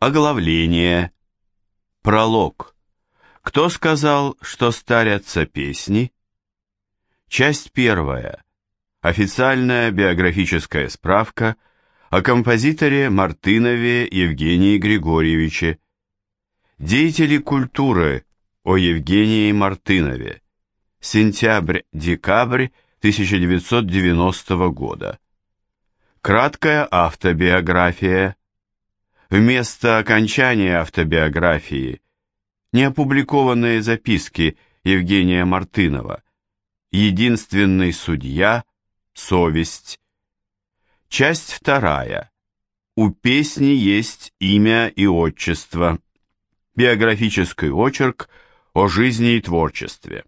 Оглавление. Пролог. Кто сказал, что старятся песни? Часть первая. Официальная биографическая справка о композиторе Мартынове Евгении Григорьевиче. Деятели культуры о Евгении Мартынове. Сентябрь-декабрь 1990 года. Краткая автобиография Вместо окончания автобиографии неопубликованные записки Евгения Мартынова «Единственный судья. Совесть». Часть вторая. У песни есть имя и отчество. Биографический очерк о жизни и творчестве.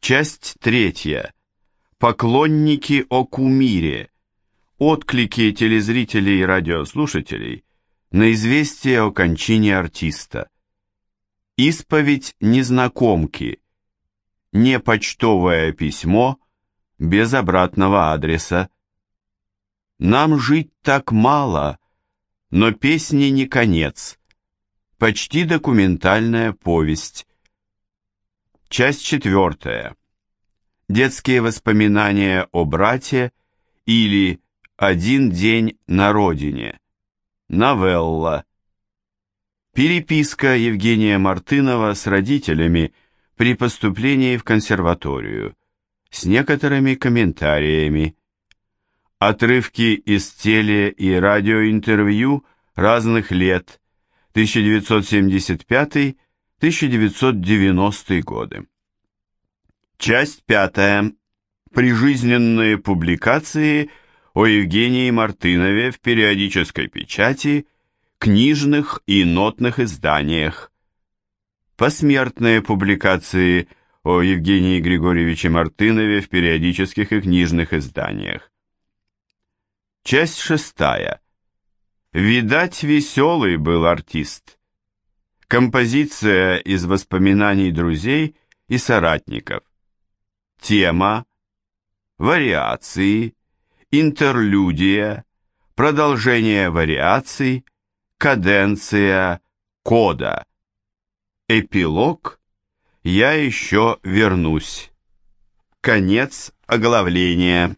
Часть третья. Поклонники о кумире. Отклики телезрителей и радиослушателей – на известие о кончине артиста. Исповедь незнакомки. Не почтовое письмо без обратного адреса. Нам жить так мало, но песни не конец. Почти документальная повесть. Часть четвертая. Детские воспоминания о брате или «Один день на родине». Новелла. Переписка Евгения Мартынова с родителями при поступлении в консерваторию с некоторыми комментариями. Отрывки из теле- и радиоинтервью разных лет 1975-1990 годы. Часть пятая. Прижизненные публикации – о Евгении Мартынове в периодической печати, книжных и нотных изданиях. Посмертные публикации о Евгении Григорьевиче Мартынове в периодических и книжных изданиях. Часть шестая. Видать, веселый был артист. Композиция из воспоминаний друзей и соратников. Тема. Вариации интерлюдия, продолжение вариаций, каденция, кода. Эпилог «Я еще вернусь». Конец оглавления.